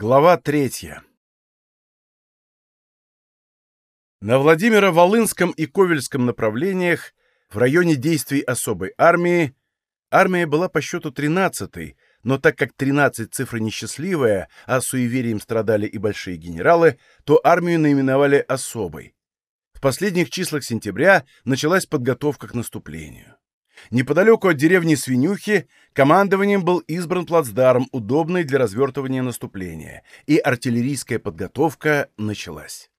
Глава третья На Владимиро-Волынском и Ковельском направлениях, в районе действий особой армии, армия была по счету 13-й, но так как 13 цифра несчастливая, а суеверием страдали и большие генералы, то армию наименовали особой. В последних числах сентября началась подготовка к наступлению. Неподалеку от деревни Свинюхи командованием был избран плацдарм, удобный для развертывания наступления, и артиллерийская подготовка началась.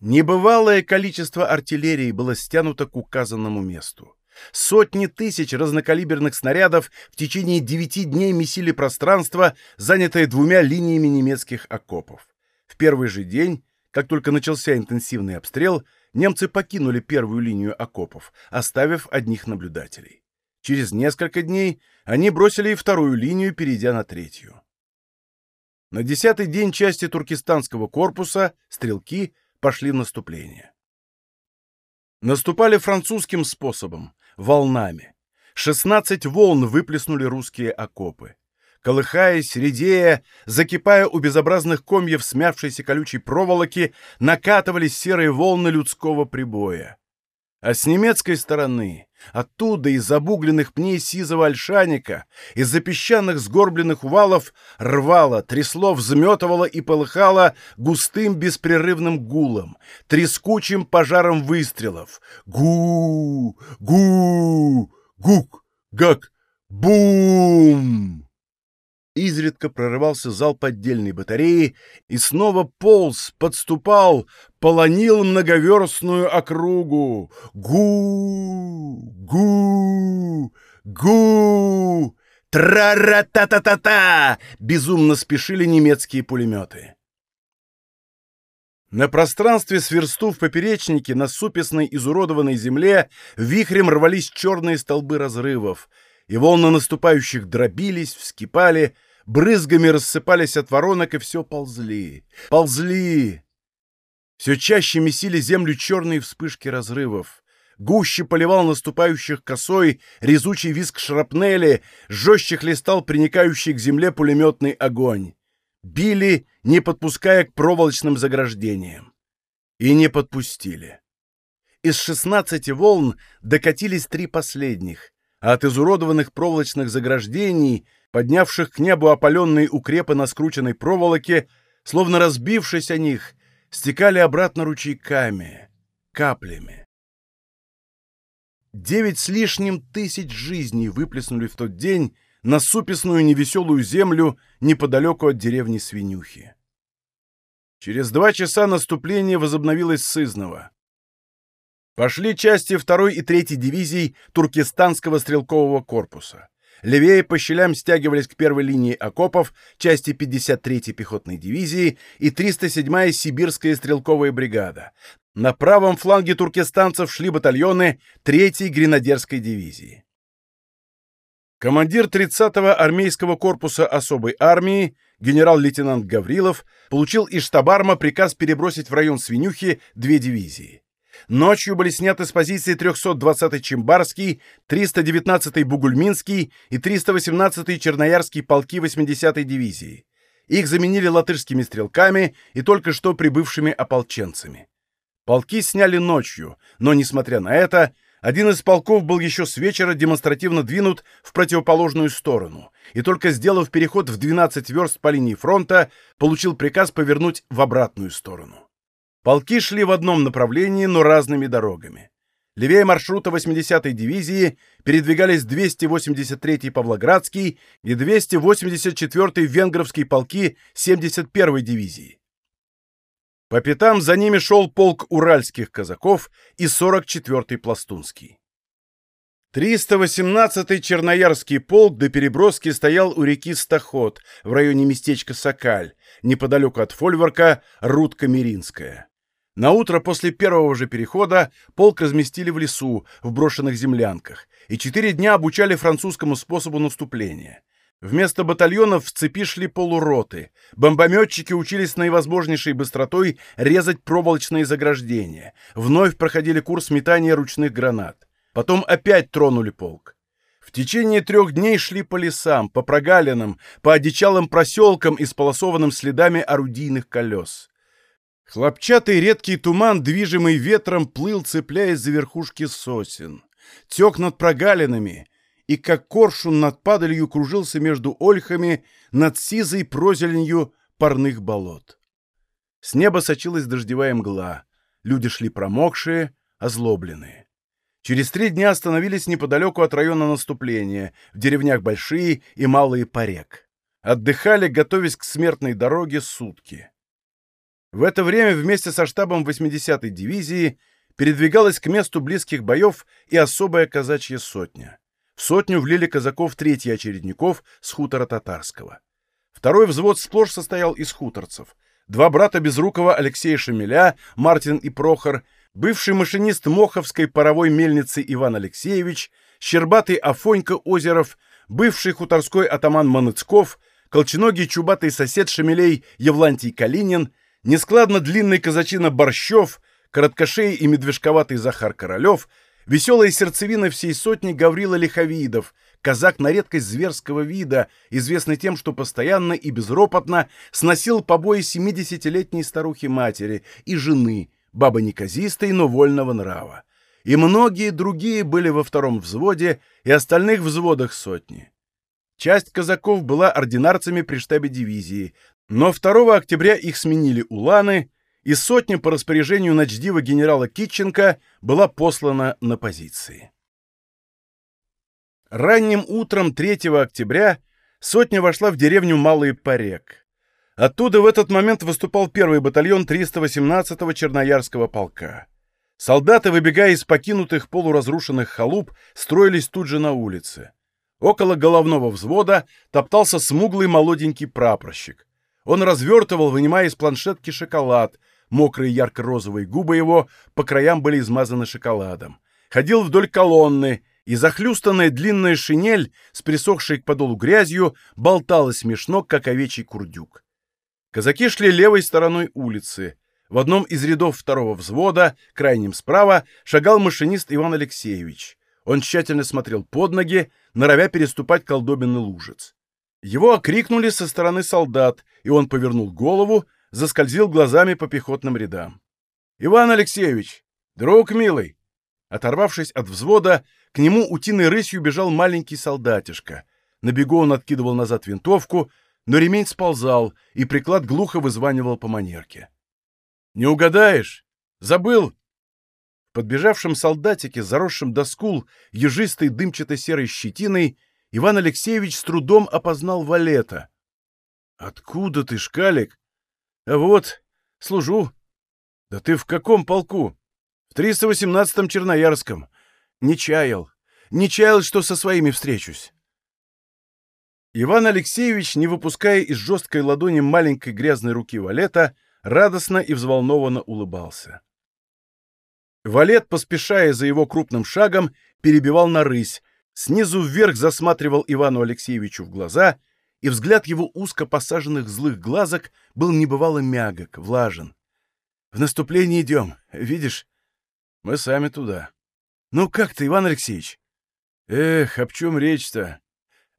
Небывалое количество артиллерии было стянуто к указанному месту. Сотни тысяч разнокалиберных снарядов в течение девяти дней месили пространство, занятое двумя линиями немецких окопов. В первый же день, как только начался интенсивный обстрел, немцы покинули первую линию окопов, оставив одних наблюдателей. Через несколько дней они бросили и вторую линию, перейдя на третью. На десятый день части туркестанского корпуса, стрелки, пошли в наступление. Наступали французским способом, волнами. 16 волн выплеснули русские окопы колыхаясь, редея, закипая у безобразных комьев смявшейся колючей проволоки, накатывались серые волны людского прибоя. А с немецкой стороны, оттуда, из обугленных пней сизого ольшаника, из-за песчаных сгорбленных увалов, рвало, трясло, взметывало и полыхало густым беспрерывным гулом, трескучим пожаром выстрелов. Гу! Гу! Гук! Гак! Бум! Изредка прорывался зал поддельной батареи и снова полз, подступал, полонил многоверстную округу. Гу! Гу! Гу! Тра-ра-та-та-та-та! Безумно спешили немецкие пулеметы. На пространстве сверсту в поперечнике на супесной изуродованной земле вихрем рвались черные столбы разрывов — и волны наступающих дробились, вскипали, брызгами рассыпались от воронок и все ползли, ползли. Все чаще месили землю черные вспышки разрывов. Гуще поливал наступающих косой, резучий виск шрапнели, жестче хлестал приникающий к земле пулеметный огонь. Били, не подпуская к проволочным заграждениям. И не подпустили. Из шестнадцати волн докатились три последних, а от изуродованных проволочных заграждений, поднявших к небу опаленные укрепы на скрученной проволоке, словно разбившись о них, стекали обратно ручейками, каплями. Девять с лишним тысяч жизней выплеснули в тот день на супесную невеселую землю неподалеку от деревни Свинюхи. Через два часа наступление возобновилось сызново. Пошли части 2 и 3 дивизий Туркестанского стрелкового корпуса. Левее по щелям стягивались к первой линии окопов части 53-й пехотной дивизии и 307-я Сибирская стрелковая бригада. На правом фланге туркестанцев шли батальоны 3-й гренадерской дивизии. Командир 30-го армейского корпуса особой армии, генерал-лейтенант Гаврилов, получил из штабарма приказ перебросить в район Свинюхи две дивизии. Ночью были сняты с позиции 320-й Чембарский, 319-й Бугульминский и 318-й Черноярский полки 80-й дивизии. Их заменили латышскими стрелками и только что прибывшими ополченцами. Полки сняли ночью, но, несмотря на это, один из полков был еще с вечера демонстративно двинут в противоположную сторону, и только сделав переход в 12 верст по линии фронта, получил приказ повернуть в обратную сторону. Полки шли в одном направлении, но разными дорогами. Левее маршрута 80-й дивизии передвигались 283-й Павлоградский и 284-й Венгровский полки 71-й дивизии. По пятам за ними шел полк уральских казаков и 44-й Пластунский. 318-й Черноярский полк до переброски стоял у реки Стоход в районе местечка Сокаль, неподалеку от Фольворка Рудка-Миринская. На утро после первого же перехода полк разместили в лесу, в брошенных землянках, и четыре дня обучали французскому способу наступления. Вместо батальонов в цепи шли полуроты. Бомбометчики учились наивозможнейшей быстротой резать проволочные заграждения. Вновь проходили курс метания ручных гранат. Потом опять тронули полк. В течение трех дней шли по лесам, по прогалинам, по одичалым проселкам, исполосованным следами орудийных колес. Хлопчатый редкий туман, движимый ветром, плыл, цепляясь за верхушки сосен. Тек над прогалинами, и как коршун над падалью кружился между ольхами над сизой прозеленью парных болот. С неба сочилась дождевая мгла. Люди шли промокшие, озлобленные. Через три дня остановились неподалеку от района наступления, в деревнях Большие и Малые Порек. Отдыхали, готовясь к смертной дороге, сутки. В это время вместе со штабом 80-й дивизии передвигалась к месту близких боев и особая казачья сотня. В сотню влили казаков третий очередников с хутора Татарского. Второй взвод сплошь состоял из хуторцев. Два брата Безрукова Алексея Шамиля, Мартин и Прохор, бывший машинист Моховской паровой мельницы Иван Алексеевич, Щербатый Афонька Озеров, бывший хуторской атаман Маныцков, колченогий чубатый сосед Шамилей Евлантий Калинин, нескладно длинный казачина Борщев, короткошей и медвежковатый Захар Королев, веселая сердцевина всей сотни Гаврила Лиховидов, казак на редкость зверского вида, известный тем, что постоянно и безропотно сносил побои 70-летней старухи-матери и жены, бабы неказистой, но вольного нрава. И многие другие были во втором взводе и остальных взводах сотни. Часть казаков была ординарцами при штабе дивизии, но 2 октября их сменили уланы, и сотня по распоряжению начдива генерала Китченко была послана на позиции. Ранним утром 3 октября сотня вошла в деревню Малый Порек. Оттуда в этот момент выступал первый батальон 318-го Черноярского полка. Солдаты, выбегая из покинутых полуразрушенных халуп, строились тут же на улице. Около головного взвода топтался смуглый молоденький прапорщик. Он развертывал, вынимая из планшетки шоколад. Мокрые ярко-розовые губы его по краям были измазаны шоколадом. Ходил вдоль колонны, и захлюстанная длинная шинель с присохшей к подолу грязью болталась смешно, как овечий курдюк. Казаки шли левой стороной улицы. В одном из рядов второго взвода, крайним справа, шагал машинист Иван Алексеевич. Он тщательно смотрел под ноги, норовя переступать колдобинный лужец. Его окрикнули со стороны солдат, и он повернул голову, заскользил глазами по пехотным рядам. «Иван Алексеевич! Друг милый!» Оторвавшись от взвода, к нему утиной рысью бежал маленький солдатишка. На бегу он откидывал назад винтовку, но ремень сползал, и приклад глухо вызванивал по манерке. «Не угадаешь? Забыл!» В подбежавшем солдатике, заросшем до скул, ежистой дымчато-серой щетиной, Иван Алексеевич с трудом опознал Валета. «Откуда ты, шкалик?» «А вот, служу». «Да ты в каком полку?» «В 318-м Черноярском. Не чаял. Не чаял, что со своими встречусь». Иван Алексеевич, не выпуская из жесткой ладони маленькой грязной руки Валета, радостно и взволнованно улыбался. Валет, поспешая за его крупным шагом, перебивал на рысь, снизу вверх засматривал Ивану Алексеевичу в глаза, и взгляд его узко посаженных злых глазок был небывало мягок, влажен. «В наступление идем, видишь? Мы сами туда. Ну как ты, Иван Алексеевич?» «Эх, об чем речь-то?»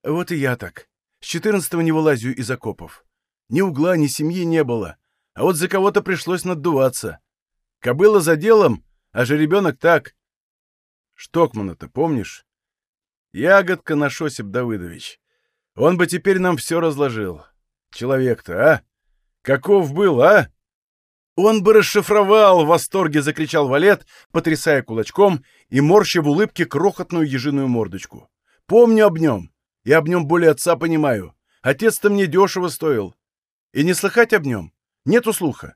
Вот и я так. С четырнадцатого не вылазю из окопов. Ни угла, ни семьи не было. А вот за кого-то пришлось наддуваться. Кобыла за делом, а же ребенок так. Штокмана-то помнишь? Ягодка наш Осип Давыдович. Он бы теперь нам все разложил. Человек-то, а? Каков был, а? Он бы расшифровал, в восторге закричал Валет, потрясая кулачком и морща в улыбке крохотную ежиную мордочку. Помню об нем. Я об нем более отца понимаю. Отец-то мне дешево стоил. И не слыхать об нем. Нету слуха.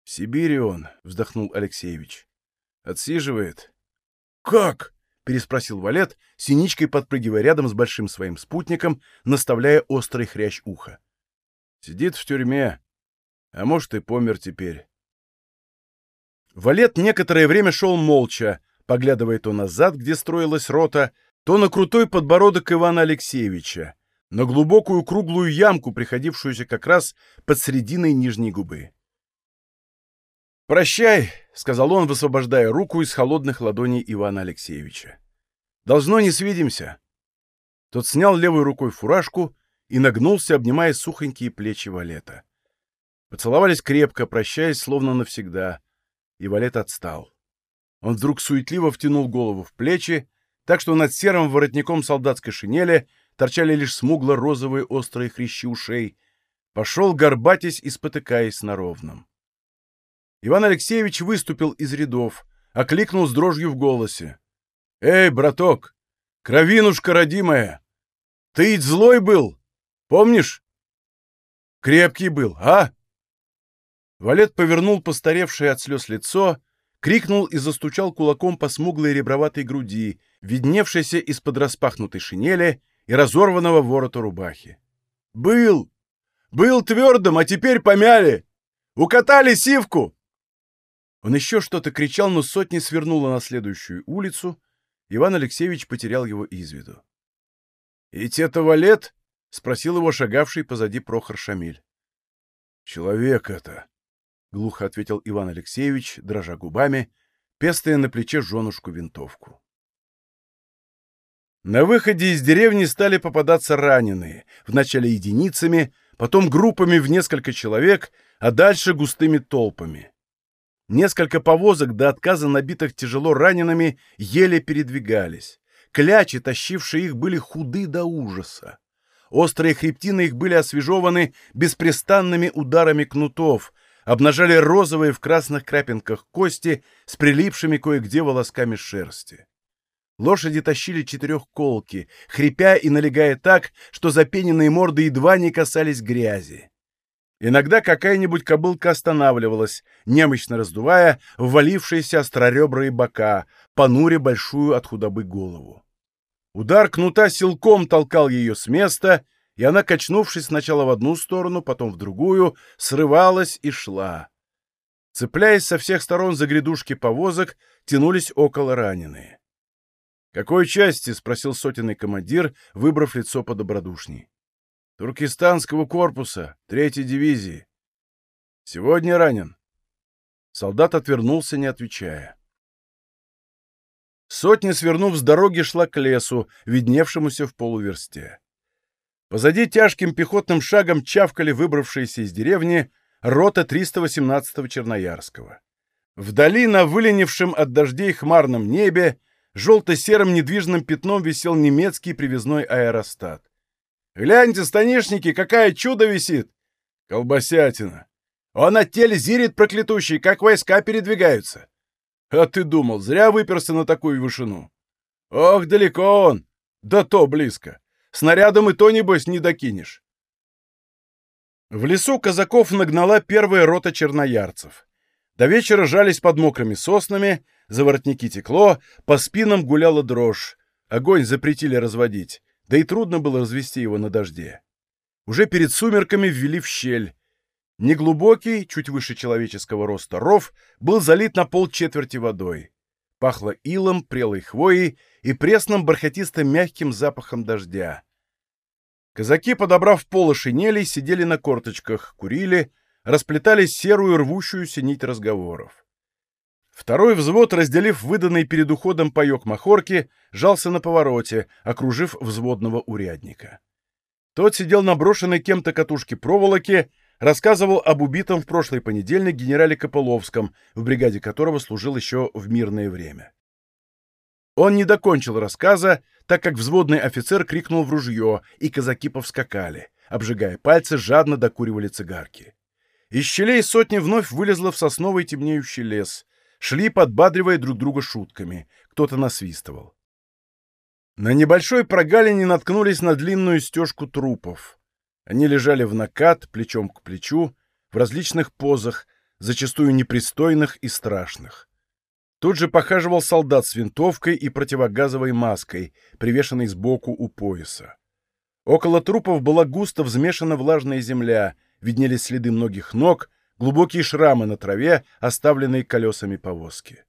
— В Сибири он, — вздохнул Алексеевич. — Отсиживает. — Как? — переспросил Валет, синичкой подпрыгивая рядом с большим своим спутником, наставляя острый хрящ уха. — Сидит в тюрьме. А может, и помер теперь. Валет некоторое время шел молча, поглядывая то назад, где строилась рота, то на крутой подбородок Ивана Алексеевича, на глубокую круглую ямку, приходившуюся как раз под срединой нижней губы. «Прощай», — сказал он, высвобождая руку из холодных ладоней Ивана Алексеевича. «Должно не свидимся. Тот снял левой рукой фуражку и нагнулся, обнимая сухонькие плечи Валета. Поцеловались крепко, прощаясь словно навсегда, и Валет отстал. Он вдруг суетливо втянул голову в плечи, так что над серым воротником солдатской шинели торчали лишь смугло-розовые острые хрящи ушей, пошел, горбатясь и спотыкаясь на ровном. Иван Алексеевич выступил из рядов, окликнул с дрожью в голосе. «Эй, браток, кровинушка родимая, ты ведь злой был, помнишь? Крепкий был, а?» Валет повернул постаревшее от слез лицо, крикнул и застучал кулаком по смуглой реброватой груди, видневшейся из-под распахнутой шинели и разорванного ворота рубахи. «Был! Был твердым, а теперь помяли! Укатали сивку!» Он еще что-то кричал, но сотни свернула на следующую улицу. Иван Алексеевич потерял его из виду. — Ведь это валет? — спросил его шагавший позади Прохор Шамиль. — Человек это, — глухо ответил Иван Алексеевич, дрожа губами, пестая на плече женушку винтовку. На выходе из деревни стали попадаться раненые, вначале единицами, потом группами в несколько человек, а дальше густыми толпами. Несколько повозок до отказа набитых тяжело ранеными еле передвигались. Клячи, тащившие их, были худы до ужаса. Острые хребтины их были освежеваны беспрестанными ударами кнутов, обнажали розовые в красных крапинках кости с прилипшими кое-где волосками шерсти. Лошади тащили четырехколки, хрипя и налегая так, что запененные морды едва не касались грязи. Иногда какая-нибудь кобылка останавливалась, немощно раздувая ввалившиеся остроребрые бока, понуря большую от худобы голову. Удар кнута силком толкал ее с места — и она, качнувшись сначала в одну сторону, потом в другую, срывалась и шла. Цепляясь со всех сторон за грядушки повозок, тянулись около раненые. «Какой части?» — спросил сотенный командир, выбрав лицо подобродушней. «Туркестанского корпуса, третьей дивизии. Сегодня ранен». Солдат отвернулся, не отвечая. Сотня, свернув с дороги, шла к лесу, видневшемуся в полуверсте. Позади тяжким пехотным шагом чавкали выбравшиеся из деревни рота 318-го Черноярского. Вдали на выленившем от дождей хмарном небе желто-серым недвижным пятном висел немецкий привязной аэростат. «Гляньте, станишники, какая чудо висит!» «Колбасятина! Он от теле зирит проклятущий, как войска передвигаются!» «А ты думал, зря выперся на такую вышину!» «Ох, далеко он! Да то близко! Снарядом и то, небось, не докинешь. В лесу казаков нагнала первая рота черноярцев. До вечера жались под мокрыми соснами, за воротники текло, по спинам гуляла дрожь. Огонь запретили разводить, да и трудно было развести его на дожде. Уже перед сумерками ввели в щель. Неглубокий, чуть выше человеческого роста ров, был залит на пол четверти водой. Пахло илом, прелой хвоей и пресным бархатистым мягким запахом дождя. Казаки, подобрав полы шинелей, сидели на корточках, курили, расплетали серую рвущуюся нить разговоров. Второй взвод, разделив выданный перед уходом паек махорки, жался на повороте, окружив взводного урядника. Тот сидел на брошенной кем-то катушке проволоки, рассказывал об убитом в прошлый понедельник генерале Копыловском, в бригаде которого служил еще в мирное время. Он не докончил рассказа, так как взводный офицер крикнул в ружье, и казаки повскакали, обжигая пальцы, жадно докуривали цигарки. Из щелей сотни вновь вылезла в сосновый темнеющий лес. Шли, подбадривая друг друга шутками. Кто-то насвистывал. На небольшой прогалине наткнулись на длинную стежку трупов. Они лежали в накат, плечом к плечу, в различных позах, зачастую непристойных и страшных. Тут же похаживал солдат с винтовкой и противогазовой маской, привешенной сбоку у пояса. Около трупов была густо взмешана влажная земля, виднелись следы многих ног, глубокие шрамы на траве, оставленные колесами повозки.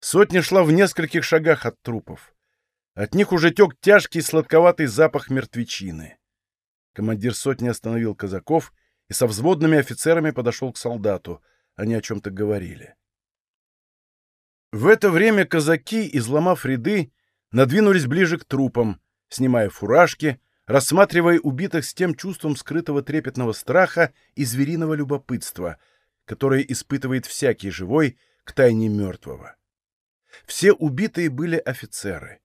Сотня шла в нескольких шагах от трупов. От них уже тек тяжкий сладковатый запах мертвечины. Командир сотни остановил казаков и со взводными офицерами подошел к солдату. Они о чем-то говорили. В это время казаки, изломав ряды, надвинулись ближе к трупам, снимая фуражки, рассматривая убитых с тем чувством скрытого трепетного страха и звериного любопытства, которое испытывает всякий живой к тайне мертвого. Все убитые были офицеры.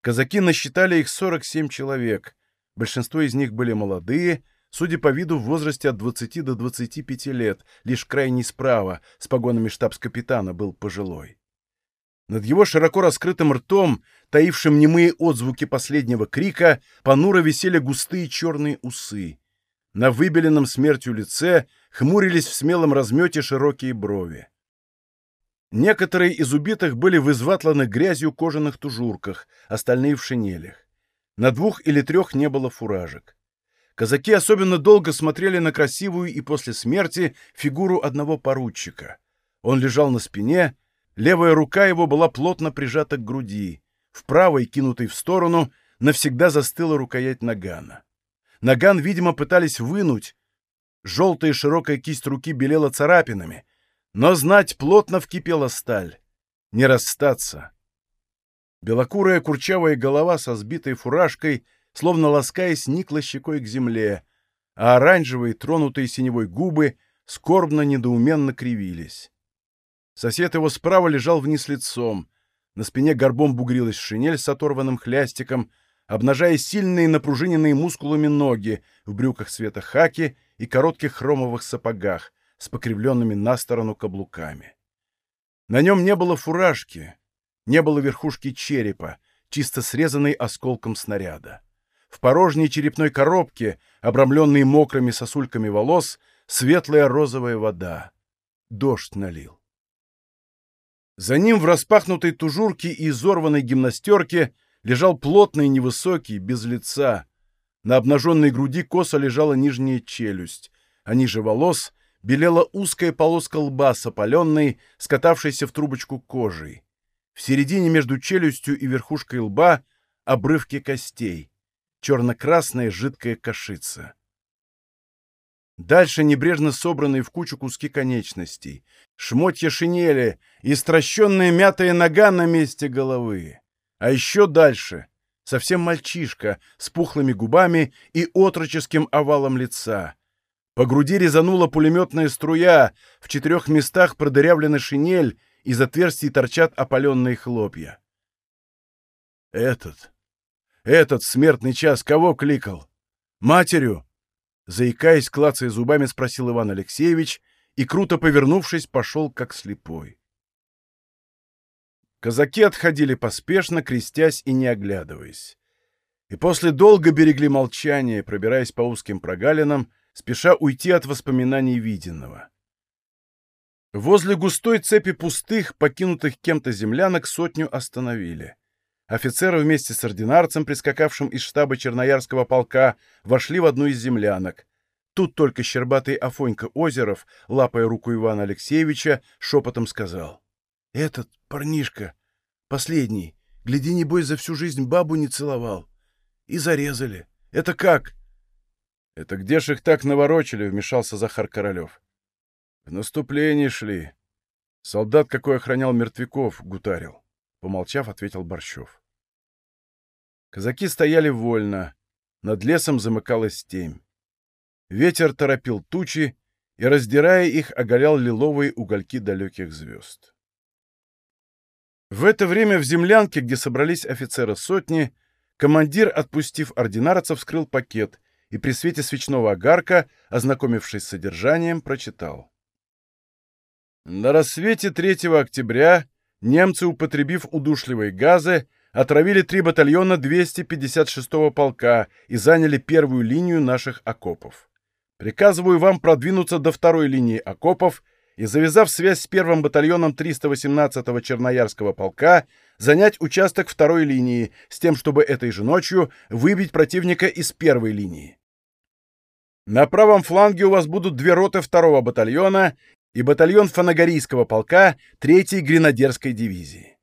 Казаки насчитали их 47 человек, большинство из них были молодые, судя по виду, в возрасте от 20 до 25 лет, лишь крайний справа, с погонами штабс-капитана, был пожилой. Над его широко раскрытым ртом, таившим немые отзвуки последнего крика, понуро висели густые черные усы. На выбеленном смертью лице хмурились в смелом размете широкие брови. Некоторые из убитых были в изватланных грязью кожаных тужурках, остальные в шинелях. На двух или трех не было фуражек. Казаки особенно долго смотрели на красивую и после смерти фигуру одного поручика. Он лежал на спине, Левая рука его была плотно прижата к груди. В правой, кинутой в сторону, навсегда застыла рукоять нагана. Наган, видимо, пытались вынуть. Желтая широкая кисть руки белела царапинами. Но знать плотно вкипела сталь. Не расстаться. Белокурая курчавая голова со сбитой фуражкой, словно ласкаясь, никла щекой к земле, а оранжевые, тронутые синевой губы, скорбно-недоуменно кривились. Сосед его справа лежал вниз лицом. На спине горбом бугрилась шинель с оторванным хлястиком, обнажая сильные напружиненные мускулами ноги в брюках цвета хаки и коротких хромовых сапогах с покривленными на сторону каблуками. На нем не было фуражки, не было верхушки черепа, чисто срезанной осколком снаряда. В порожней черепной коробке, обрамленной мокрыми сосульками волос, светлая розовая вода. Дождь налил. За ним в распахнутой тужурке и изорванной гимнастерке лежал плотный, невысокий, без лица. На обнаженной груди косо лежала нижняя челюсть, а ниже волос белела узкая полоска лба с опаленной, скатавшейся в трубочку кожей. В середине между челюстью и верхушкой лба обрывки костей, черно-красная жидкая кашица. Дальше небрежно собранные в кучу куски конечностей, шмотья шинели и стращенная мятая нога на месте головы. А еще дальше совсем мальчишка с пухлыми губами и отроческим овалом лица. По груди резанула пулеметная струя, в четырех местах продырявлена шинель, из отверстий торчат опаленные хлопья. Этот, этот смертный час кого кликал? Матерью? Заикаясь, клацая зубами, спросил Иван Алексеевич и, круто повернувшись, пошел как слепой. Казаки отходили поспешно, крестясь и не оглядываясь. И после долго берегли молчание, пробираясь по узким прогалинам, спеша уйти от воспоминаний виденного. Возле густой цепи пустых, покинутых кем-то землянок, сотню остановили. Офицеры вместе с ординарцем, прискакавшим из штаба Черноярского полка, вошли в одну из землянок. Тут только щербатый Афонька Озеров, лапая руку Ивана Алексеевича, шепотом сказал. — Этот парнишка, последний, гляди, небось, за всю жизнь бабу не целовал. И зарезали. Это как? — Это где ж их так наворочили? — вмешался Захар Королев. — В наступление шли. Солдат, какой охранял мертвяков, гутарил. Помолчав, ответил Борщев. Казаки стояли вольно. Над лесом замыкалась темь. Ветер торопил тучи и, раздирая их, оголял лиловые угольки далеких звезд. В это время в землянке, где собрались офицеры сотни, командир, отпустив ординарцев, вскрыл пакет и при свете свечного огарка, ознакомившись с содержанием, прочитал. На рассвете 3 октября немцы, употребив удушливые газы, отравили три батальона 256-го полка и заняли первую линию наших окопов. Приказываю вам продвинуться до второй линии окопов и, завязав связь с первым батальоном 318-го Черноярского полка, занять участок второй линии с тем, чтобы этой же ночью выбить противника из первой линии. На правом фланге у вас будут две роты второго батальона и батальон фанагорийского полка 3-й гренадерской дивизии.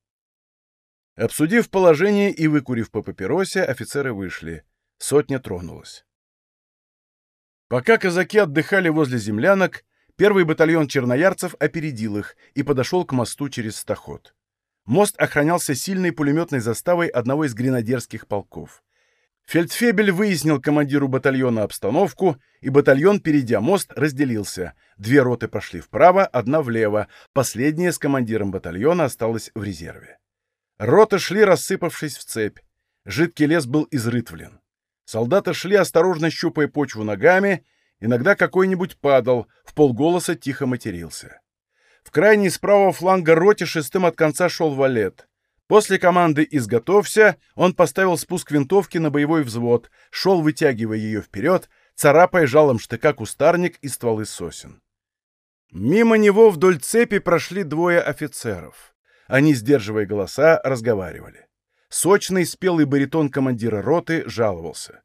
Обсудив положение и выкурив по папиросе, офицеры вышли. Сотня тронулась. Пока казаки отдыхали возле землянок, первый батальон черноярцев опередил их и подошел к мосту через стаход. Мост охранялся сильной пулеметной заставой одного из гренадерских полков. Фельдфебель выяснил командиру батальона обстановку, и батальон, перейдя мост, разделился. Две роты пошли вправо, одна влево, последняя с командиром батальона осталась в резерве. Роты шли, рассыпавшись в цепь. Жидкий лес был изрытвлен. Солдаты шли, осторожно щупая почву ногами, иногда какой-нибудь падал, в полголоса тихо матерился. В крайней с правого фланга роте шестым от конца шел валет. После команды «Изготовься» он поставил спуск винтовки на боевой взвод, шел, вытягивая ее вперед, царапая жалом штыка кустарник и стволы сосен. Мимо него вдоль цепи прошли двое офицеров. Они, сдерживая голоса, разговаривали. Сочный, спелый баритон командира роты жаловался.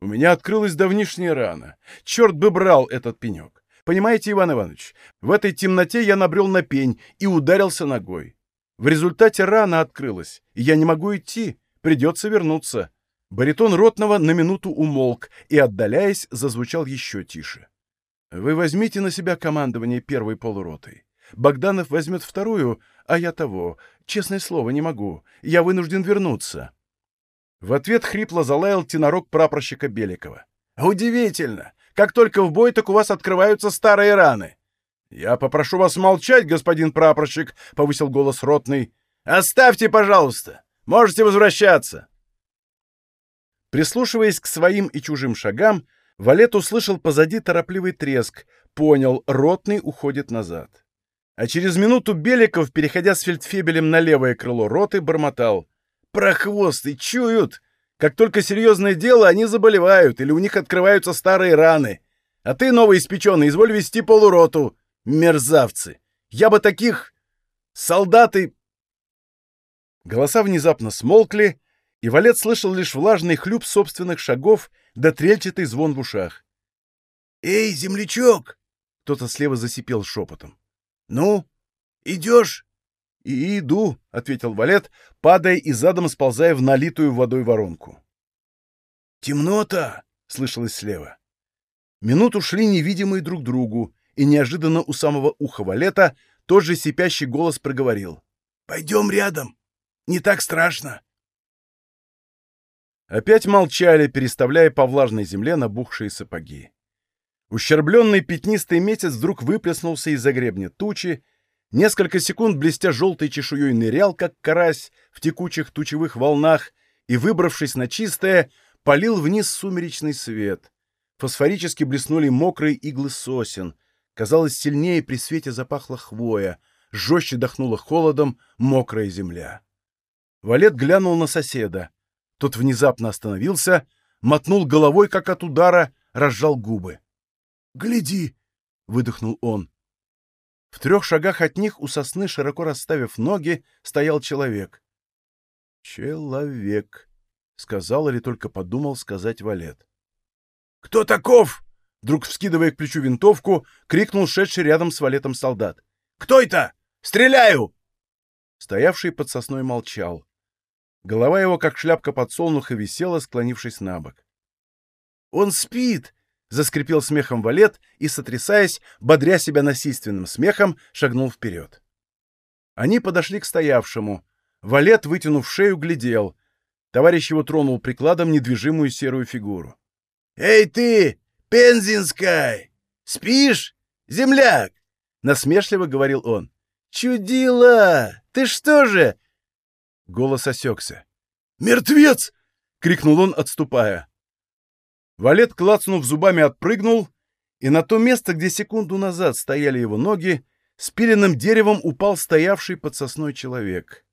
«У меня открылась давнишняя рана. Черт бы брал этот пенек. Понимаете, Иван Иванович, в этой темноте я набрел на пень и ударился ногой. В результате рана открылась, и я не могу идти, придется вернуться. Баритон Ротного на минуту умолк и, отдаляясь, зазвучал еще тише. «Вы возьмите на себя командование первой полуротой. Богданов возьмет вторую, а я того. Честное слово, не могу. Я вынужден вернуться». В ответ хрипло залаял тенорок прапорщика Беликова. «Удивительно! Как только в бой, так у вас открываются старые раны. «Я попрошу вас молчать, господин прапорщик», — повысил голос ротный. «Оставьте, пожалуйста! Можете возвращаться!» Прислушиваясь к своим и чужим шагам, Валет услышал позади торопливый треск, понял, ротный уходит назад. А через минуту Беликов, переходя с фельдфебелем на левое крыло роты, бормотал. «Прохвосты чуют! Как только серьезное дело, они заболевают, или у них открываются старые раны. А ты, новоиспеченный, изволь вести полуроту. Мерзавцы! Я бы таких... Солдаты...» Голоса внезапно смолкли, и Валет слышал лишь влажный хлюп собственных шагов да трельчатый звон в ушах. «Эй, землячок!» — кто-то слева засипел шепотом. «Ну, идешь?» «И иду», — ответил Валет, падая и задом сползая в налитую водой воронку. «Темнота!» — слышалось слева. Минуту шли невидимые друг другу, и неожиданно у самого уха Валета тот же сипящий голос проговорил. «Пойдем рядом. Не так страшно». Опять молчали, переставляя по влажной земле набухшие сапоги. Ущербленный пятнистый месяц вдруг выплеснулся из-за гребня тучи, несколько секунд блестя желтой чешуей нырял, как карась, в текучих тучевых волнах, и, выбравшись на чистое, полил вниз сумеречный свет. Фосфорически блеснули мокрые иглы сосен, Казалось, сильнее при свете запахла хвоя, жестче дохнула холодом мокрая земля. Валет глянул на соседа. Тот внезапно остановился, мотнул головой, как от удара, разжал губы. «Гляди!» — выдохнул он. В трех шагах от них у сосны, широко расставив ноги, стоял человек. «Человек», — сказал или только подумал сказать Валет. «Кто таков?» Вдруг, вскидывая к плечу винтовку, крикнул шедший рядом с валетом солдат. «Кто это? Стреляю!» Стоявший под сосной молчал. Голова его, как шляпка подсолнуха, висела, склонившись на бок. «Он спит!» — заскрипел смехом валет и, сотрясаясь, бодря себя насильственным смехом, шагнул вперед. Они подошли к стоявшему. Валет, вытянув шею, глядел. Товарищ его тронул прикладом недвижимую серую фигуру. «Эй ты! Пензенская! Спишь, земляк?» — насмешливо говорил он. «Чудила! Ты что же?» Голос осекся. «Мертвец!» — крикнул он, отступая. Валет, клацнув зубами, отпрыгнул, и на то место, где секунду назад стояли его ноги, спиленным деревом упал стоявший под сосной человек.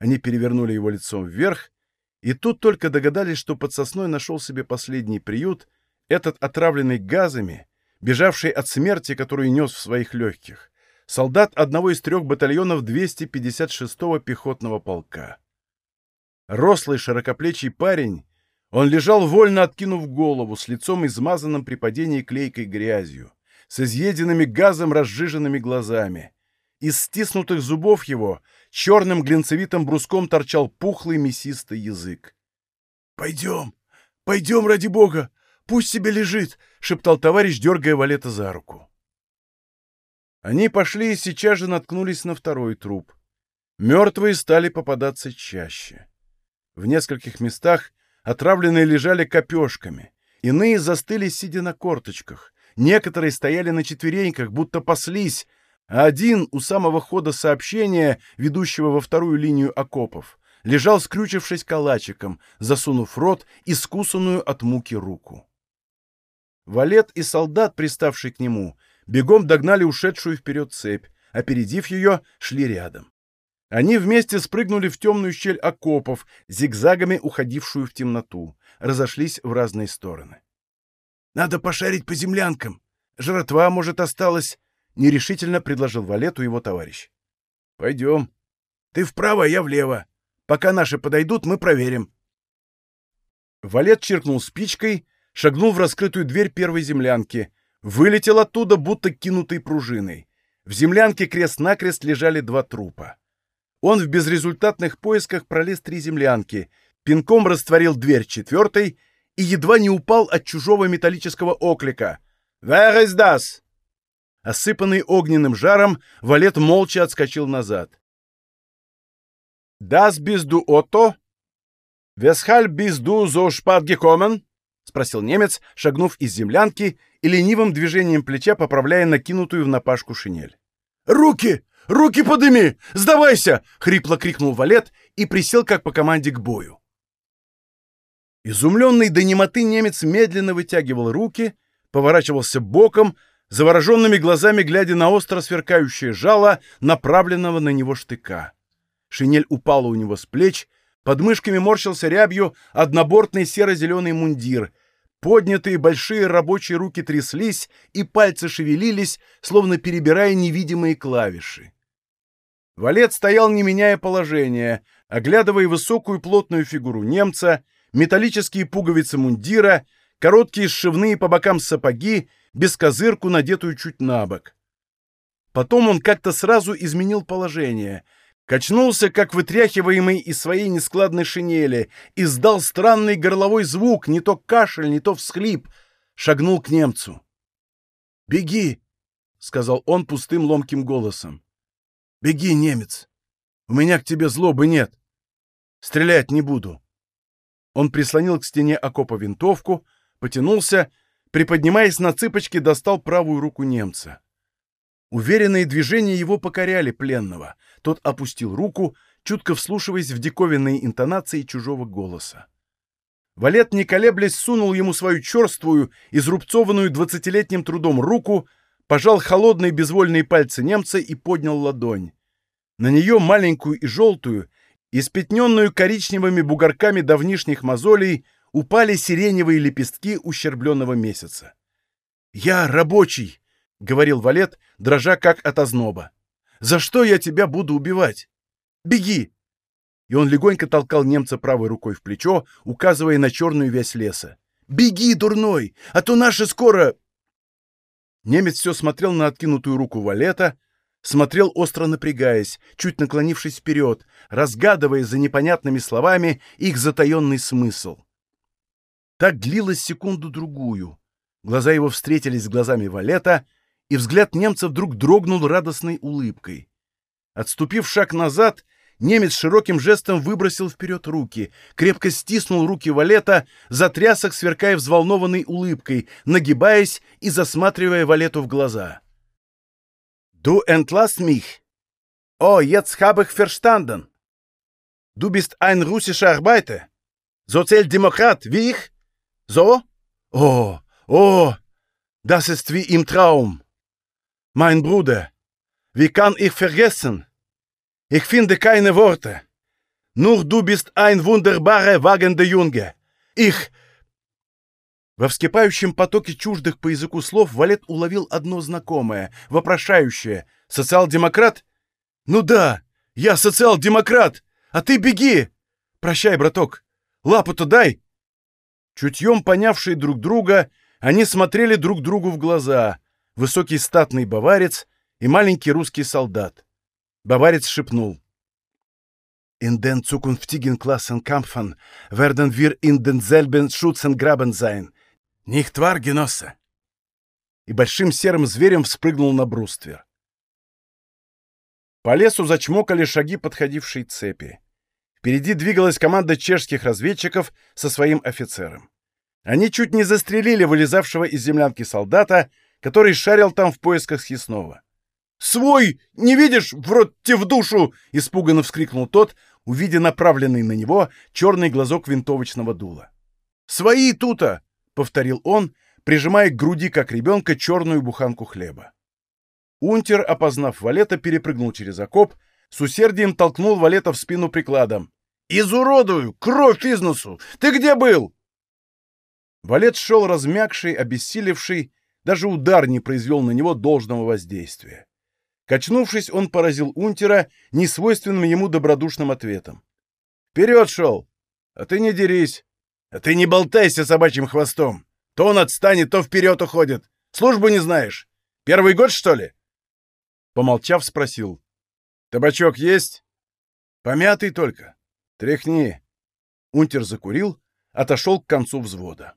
Они перевернули его лицом вверх, и тут только догадались, что под сосной нашел себе последний приют — этот отравленный газами, бежавший от смерти, которую нес в своих легких, солдат одного из трех батальонов 256-го пехотного полка. Рослый широкоплечий парень, он лежал вольно откинув голову, с лицом измазанным при падении клейкой грязью, с изъеденными газом разжиженными глазами. Из стиснутых зубов его черным глинцевитым бруском торчал пухлый мясистый язык. «Пойдем, пойдем, ради бога! Пусть себе лежит!» — шептал товарищ, дергая Валета за руку. Они пошли и сейчас же наткнулись на второй труп. Мертвые стали попадаться чаще. В нескольких местах отравленные лежали копешками. Иные застыли, сидя на корточках. Некоторые стояли на четвереньках, будто паслись, а один у самого хода сообщения, ведущего во вторую линию окопов, лежал, скрючившись калачиком, засунув рот и скусанную от муки руку. Валет и солдат, приставший к нему, бегом догнали ушедшую вперед цепь, опередив ее, шли рядом. Они вместе спрыгнули в темную щель окопов, зигзагами уходившую в темноту, разошлись в разные стороны. «Надо пошарить по землянкам. Жратва, может, осталась», — нерешительно предложил Валету его товарищ. «Пойдем. Ты вправо, а я влево. Пока наши подойдут, мы проверим». Валет чиркнул спичкой, шагнул в раскрытую дверь первой землянки, вылетел оттуда, будто кинутой пружиной. В землянке крест-накрест лежали два трупа. Он в безрезультатных поисках пролез три землянки, пинком растворил дверь четвертой и едва не упал от чужого металлического оклика. «Wer ist das?» Осыпанный огненным жаром, Валет молча отскочил назад. «Das bist du Otto? Weshalb bist du so spät gekommen?» — спросил немец, шагнув из землянки и ленивым движением плеча поправляя накинутую в напашку шинель. «Руки! Руки подыми! Сдавайся!» — хрипло крикнул Валет и присел как по команде к бою. Изумленный до немоты немец медленно вытягивал руки, поворачивался боком, завороженными глазами глядя на остро сверкающее жало, направленного на него штыка. Шинель упала у него с плеч, под мышками морщился рябью однобортный серо-зеленый мундир. Поднятые большие рабочие руки тряслись, и пальцы шевелились, словно перебирая невидимые клавиши. Валет стоял, не меняя положения, оглядывая высокую плотную фигуру немца, металлические пуговицы мундира, короткие сшивные по бокам сапоги, без козырку, надетую чуть на бок. Потом он как-то сразу изменил положение — Качнулся, как вытряхиваемый из своей нескладной шинели, издал странный горловой звук, не то кашель, не то всхлип, шагнул к немцу. «Беги!» — сказал он пустым ломким голосом. «Беги, немец! У меня к тебе злобы нет. Стрелять не буду». Он прислонил к стене окопа винтовку, потянулся, приподнимаясь на цыпочки, достал правую руку немца. Уверенные движения его покоряли пленного. Тот опустил руку, чутко вслушиваясь в диковинные интонации чужого голоса. Валет, не колеблясь, сунул ему свою черствую, изрубцованную двадцатилетним трудом руку, пожал холодные безвольные пальцы немца и поднял ладонь. На нее маленькую и желтую, испятненную коричневыми бугорками давнишних мозолей, упали сиреневые лепестки ущербленного месяца. «Я рабочий!» — говорил Валет, дрожа как от озноба. «За что я тебя буду убивать? Беги!» И он легонько толкал немца правой рукой в плечо, указывая на черную вязь леса. «Беги, дурной, а то наши скоро...» Немец все смотрел на откинутую руку Валета, смотрел остро напрягаясь, чуть наклонившись вперед, разгадывая за непонятными словами их затаенный смысл. Так длилось секунду-другую. Глаза его встретились с глазами Валета, и взгляд немца вдруг дрогнул радостной улыбкой. Отступив шаг назад, немец широким жестом выбросил вперед руки, крепко стиснул руки Валета, затряс их, сверкая взволнованной улыбкой, нагибаясь и засматривая Валету в глаза. «Du entlass mich! Oh, jetzt hab ich verstanden! Du bist ein russischer Arbeiter! Sozialdemokrat, wie ich? So? Oh, oh, das ist wie im Traum!» Mein Bruder, wie kann ich vergessen? Ich finde keine Worte. Nur du bist ein wunderbarer, wagender Junge. Ich...» Во вскипающем потоке чуждых по языку слов Валет уловил одно знакомое, вопрошающее. «Социал-демократ?» «Ну да, я социал-демократ, а ты беги! Прощай, браток, лапу-то дай!» Чутьем понявшие друг друга, они смотрели друг другу в глаза — высокий статный баварец и маленький русский солдат. Баварец шепнул. «In den zukünftigen Klassenkampfen werden wir in denselben Schutzengraben sein. Nicht wahr, Genosse?» И большим серым зверем вспрыгнул на бруствер. По лесу зачмокали шаги подходившей цепи. Впереди двигалась команда чешских разведчиков со своим офицером. Они чуть не застрелили вылезавшего из землянки солдата, который шарил там в поисках съестного. «Свой! Не видишь? В рот те в душу!» — испуганно вскрикнул тот, увидя направленный на него черный глазок винтовочного дула. «Свои тута!» — повторил он, прижимая к груди, как ребенка, черную буханку хлеба. Унтер, опознав Валета, перепрыгнул через окоп, с усердием толкнул Валета в спину прикладом. «Изуродую! Кровь из носу! Ты где был?» Валет шел размягший, обессилевший, даже удар не произвел на него должного воздействия. Качнувшись, он поразил Унтера несвойственным ему добродушным ответом. «Вперед шел! А ты не дерись! А ты не болтайся собачьим хвостом! То он отстанет, то вперед уходит! Службу не знаешь! Первый год, что ли?» Помолчав, спросил. «Табачок есть?» «Помятый только. Тряхни». Унтер закурил, отошел к концу взвода.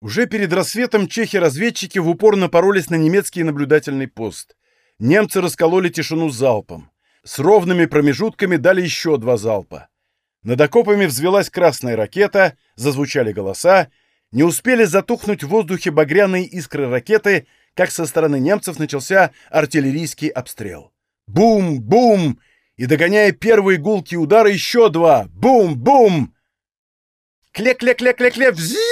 Уже перед рассветом чехи-разведчики в упор напоролись на немецкий наблюдательный пост. Немцы раскололи тишину залпом. С ровными промежутками дали еще два залпа. Над окопами взвелась красная ракета, зазвучали голоса, не успели затухнуть в воздухе багряные искры ракеты, как со стороны немцев начался артиллерийский обстрел. Бум-бум! И, догоняя первые гулкие удары, еще два! Бум-бум! Кле-кле-кле-кле-кле! Взи!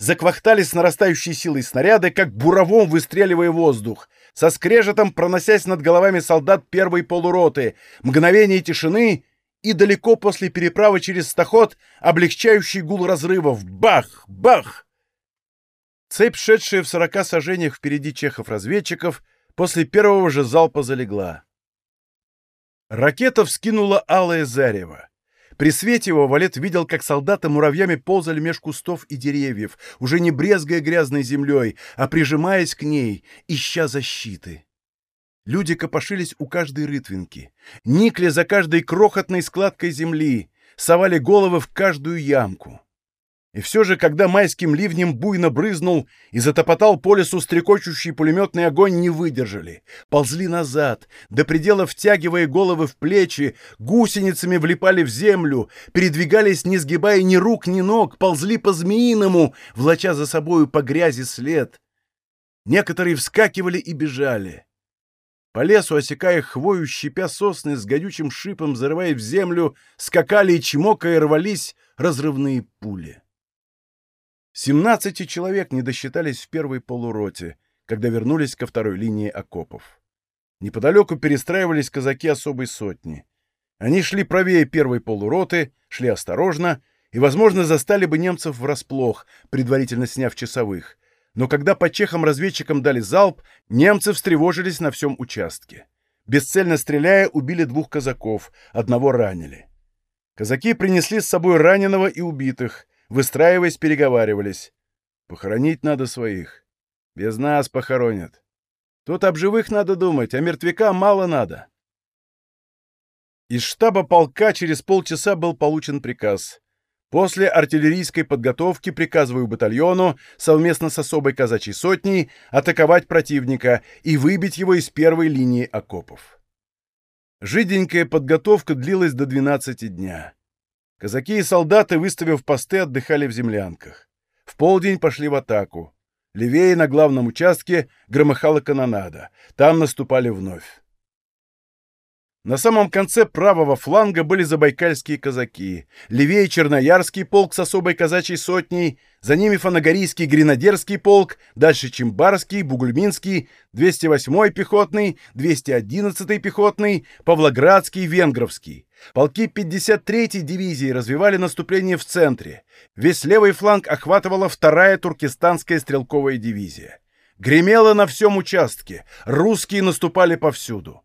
Заквахтали с нарастающей силой снаряды, как буровом выстреливая воздух. Со скрежетом проносясь над головами солдат первой полуроты. Мгновение тишины — и далеко после переправы через стаход облегчающий гул разрывов. Бах! Бах! Цепь, шедшая в сорока сажениях впереди чехов-разведчиков, после первого же залпа залегла. Ракета вскинула алое зарево. При свете его Валет видел, как солдаты муравьями ползали меж кустов и деревьев, уже не брезгая грязной землей, а прижимаясь к ней, ища защиты. Люди копошились у каждой рытвинки, никли за каждой крохотной складкой земли, совали головы в каждую ямку. И все же, когда майским ливнем буйно брызнул и затопотал по лесу стрекочущий пулеметный огонь, не выдержали. Ползли назад, до предела втягивая головы в плечи, гусеницами влипали в землю, передвигались, не сгибая ни рук, ни ног, ползли по-змеиному, влача за собою по грязи след. Некоторые вскакивали и бежали. По лесу, осекая хвою, щипя сосны, с гадючим шипом, зарывая в землю, скакали и чмокая рвались разрывные пули. Семнадцати человек не досчитались в первой полуроте, когда вернулись ко второй линии окопов. Неподалеку перестраивались казаки особой сотни. Они шли правее первой полуроты, шли осторожно и, возможно, застали бы немцев врасплох, предварительно сняв часовых. Но когда по чехам-разведчикам дали залп, немцы встревожились на всем участке. Бесцельно стреляя, убили двух казаков, одного ранили. Казаки принесли с собой раненого и убитых, выстраиваясь, переговаривались. Похоронить надо своих. Без нас похоронят. Тут об живых надо думать, а мертвяка мало надо. Из штаба полка через полчаса был получен приказ. После артиллерийской подготовки приказываю батальону совместно с особой казачьей сотней атаковать противника и выбить его из первой линии окопов. Жиденькая подготовка длилась до 12 дня. Казаки и солдаты, выставив посты, отдыхали в землянках. В полдень пошли в атаку. Левее на главном участке громыхала канонада. Там наступали вновь. На самом конце правого фланга были забайкальские казаки, левее Черноярский полк с особой казачьей сотней, за ними Фанагорийский гренадерский полк, дальше Чембарский, Бугульминский, 208-й пехотный, 211-й пехотный, Павлоградский, Венгровский. Полки 53-й дивизии развивали наступление в центре. Весь левый фланг охватывала вторая туркестанская стрелковая дивизия. Гремело на всем участке, русские наступали повсюду.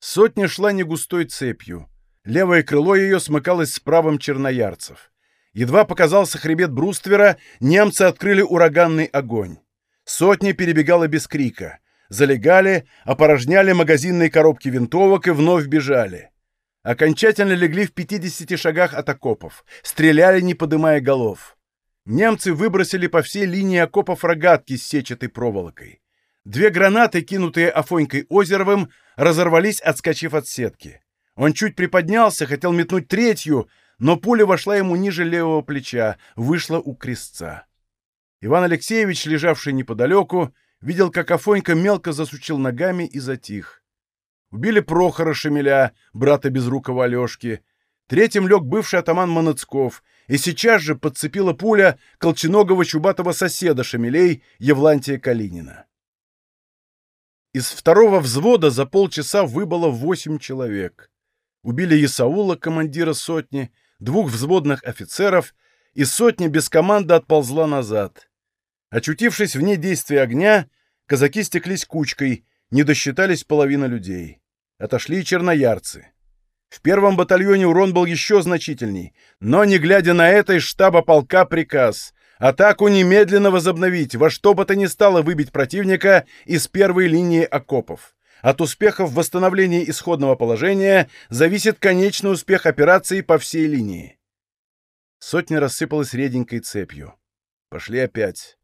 Сотня шла не густой цепью. Левое крыло ее смыкалось с правым черноярцев. Едва показался хребет бруствера, немцы открыли ураганный огонь. Сотня перебегала без крика. Залегали, опорожняли магазинные коробки винтовок и вновь бежали. Окончательно легли в 50 шагах от окопов. Стреляли, не подымая голов. Немцы выбросили по всей линии окопов рогатки с сетчатой проволокой. Две гранаты, кинутые Афонькой Озеровым, разорвались, отскочив от сетки. Он чуть приподнялся, хотел метнуть третью, но пуля вошла ему ниже левого плеча, вышла у крестца. Иван Алексеевич, лежавший неподалеку, видел, как Афонька мелко засучил ногами и затих. Убили Прохора Шемеля, брата безрукого Алешки. Третьим лег бывший атаман Манацков, и сейчас же подцепила пуля колченогого чубатого соседа Шамилей Евлантия Калинина. Из второго взвода за полчаса выбыло восемь человек. Убили Исаула, командира сотни, двух взводных офицеров, и сотня без команды отползла назад. Очутившись вне действия огня, казаки стеклись кучкой, не досчитались половина людей. Отошли черноярцы. В первом батальоне урон был еще значительней, но, не глядя на это, из штаба полка приказ атаку немедленно возобновить, во что бы то ни стало выбить противника из первой линии окопов. От успеха в восстановлении исходного положения зависит конечный успех операции по всей линии. Сотня рассыпалась реденькой цепью. Пошли опять.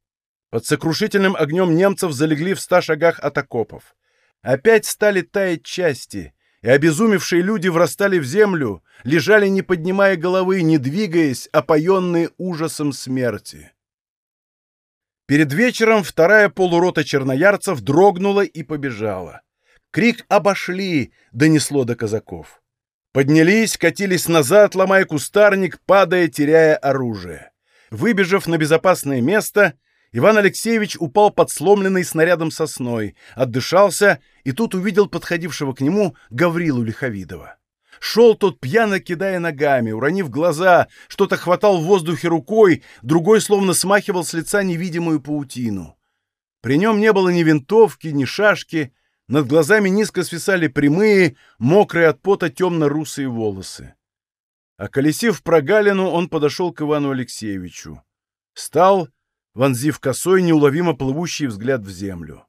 Под сокрушительным огнем немцев залегли в ста шагах от окопов. Опять стали таять части — и обезумевшие люди врастали в землю, лежали, не поднимая головы, не двигаясь, опоенные ужасом смерти. Перед вечером вторая полурота черноярцев дрогнула и побежала. Крик «Обошли!» донесло до казаков. Поднялись, катились назад, ломая кустарник, падая, теряя оружие. Выбежав на безопасное место, Иван Алексеевич упал под сломленный снарядом сосной, отдышался и тут увидел подходившего к нему Гаврилу Лиховидова. Шел тот, пьяно кидая ногами, уронив глаза, что-то хватал в воздухе рукой, другой словно смахивал с лица невидимую паутину. При нем не было ни винтовки, ни шашки, над глазами низко свисали прямые, мокрые от пота темно-русые волосы. Околесив прогалину, он подошел к Ивану Алексеевичу. Стал, вонзив косой, неуловимо плывущий взгляд в землю.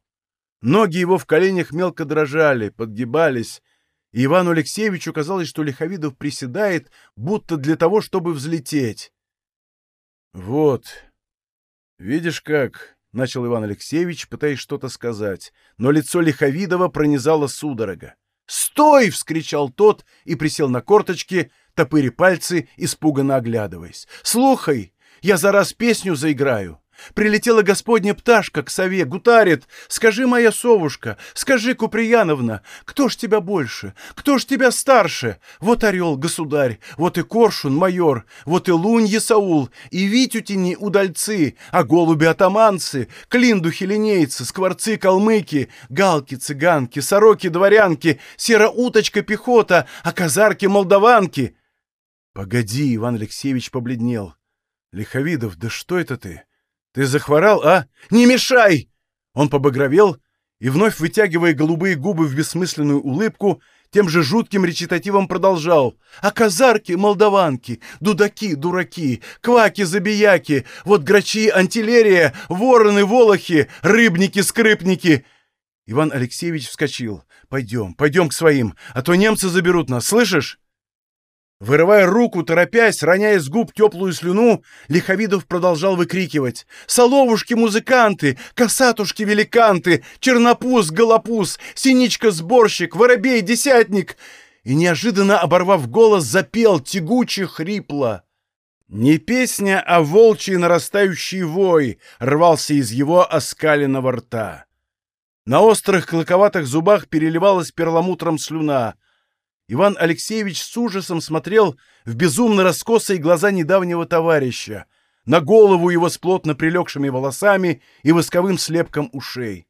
Ноги его в коленях мелко дрожали, подгибались, и Ивану Алексеевичу казалось, что Лиховидов приседает, будто для того, чтобы взлететь. «Вот, видишь как...» — начал Иван Алексеевич, пытаясь что-то сказать, но лицо Лиховидова пронизало судорога. «Стой!» — вскричал тот и присел на корточки, топыри пальцы, испуганно оглядываясь. «Слухай, я за раз песню заиграю. Прилетела господня пташка к сове, гутарит. Скажи, моя совушка, скажи, Куприяновна, кто ж тебя больше, кто ж тебя старше? Вот орел, государь, вот и коршун, майор, вот и лунь, Есаул, и витютини, удальцы, а голуби, атаманцы, клиндухи, линейцы, скворцы, калмыки, галки, цыганки, сороки, дворянки, сероуточка, пехота, а казарки, молдаванки. Погоди, Иван Алексеевич побледнел. Лиховидов, да что это ты? Ты захворал, а? Не мешай!» Он побагровел и, вновь вытягивая голубые губы в бессмысленную улыбку, тем же жутким речитативом продолжал. «А казарки, молдаванки, дудаки, дураки, кваки-забияки, вот грачи, антилерия, вороны-волохи, рыбники-скрипники!» Иван Алексеевич вскочил. «Пойдем, пойдем к своим, а то немцы заберут нас, слышишь?» Вырывая руку, торопясь, роняя с губ теплую слюну, Лиховидов продолжал выкрикивать «Соловушки-музыканты! Косатушки-великанты! Чернопуз-голопуз! Синичка-сборщик! Воробей-десятник!» И, неожиданно оборвав голос, запел тягуче хрипло. Не песня, а волчий нарастающий вой рвался из его оскаленного рта. На острых клыковатых зубах переливалась перламутром слюна — Иван Алексеевич с ужасом смотрел в безумно раскосые глаза недавнего товарища, на голову его с плотно прилегшими волосами и восковым слепком ушей.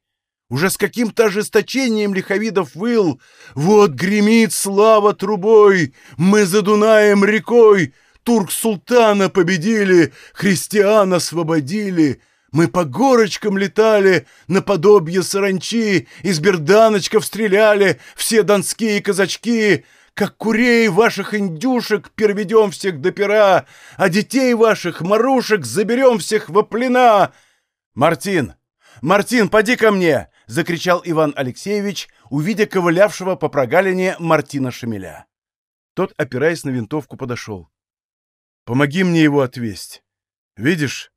Уже с каким-то ожесточением Лиховидов выл «Вот гремит слава трубой! Мы за Дунаем рекой! Турк-султана победили! Христиан освободили! Мы по горочкам летали, наподобие саранчи, из берданочков стреляли, все донские казачки, как курей ваших индюшек переведем всех до пера, а детей ваших, марушек, заберем всех во плена. Мартин! Мартин, поди ко мне! — закричал Иван Алексеевич, увидя ковылявшего по прогалине Мартина Шамиля. Тот, опираясь на винтовку, подошел. «Помоги мне его отвесть. Видишь,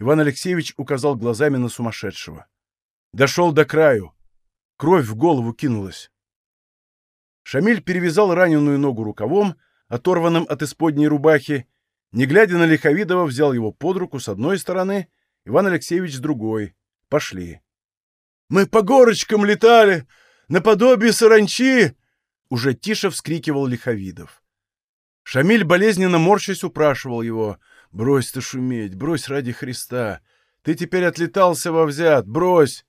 Иван Алексеевич указал глазами на сумасшедшего. Дошел до краю. Кровь в голову кинулась. Шамиль перевязал раненую ногу рукавом, оторванным от исподней рубахи, не глядя на Лиховидова, взял его под руку с одной стороны, Иван Алексеевич с другой. Пошли. «Мы по горочкам летали! Наподобие саранчи!» Уже тише вскрикивал Лиховидов. Шамиль, болезненно морщась, упрашивал его. «Брось ты шуметь, брось ради Христа! Ты теперь отлетался во взят, брось!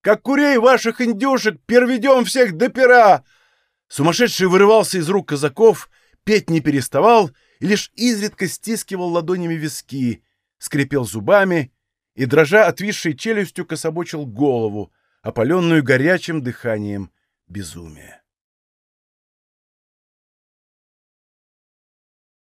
Как курей ваших индюшек, перведем всех до пера!» Сумасшедший вырывался из рук казаков, петь не переставал и лишь изредка стискивал ладонями виски, скрипел зубами и, дрожа отвисшей челюстью, кособочил голову, опаленную горячим дыханием безумия.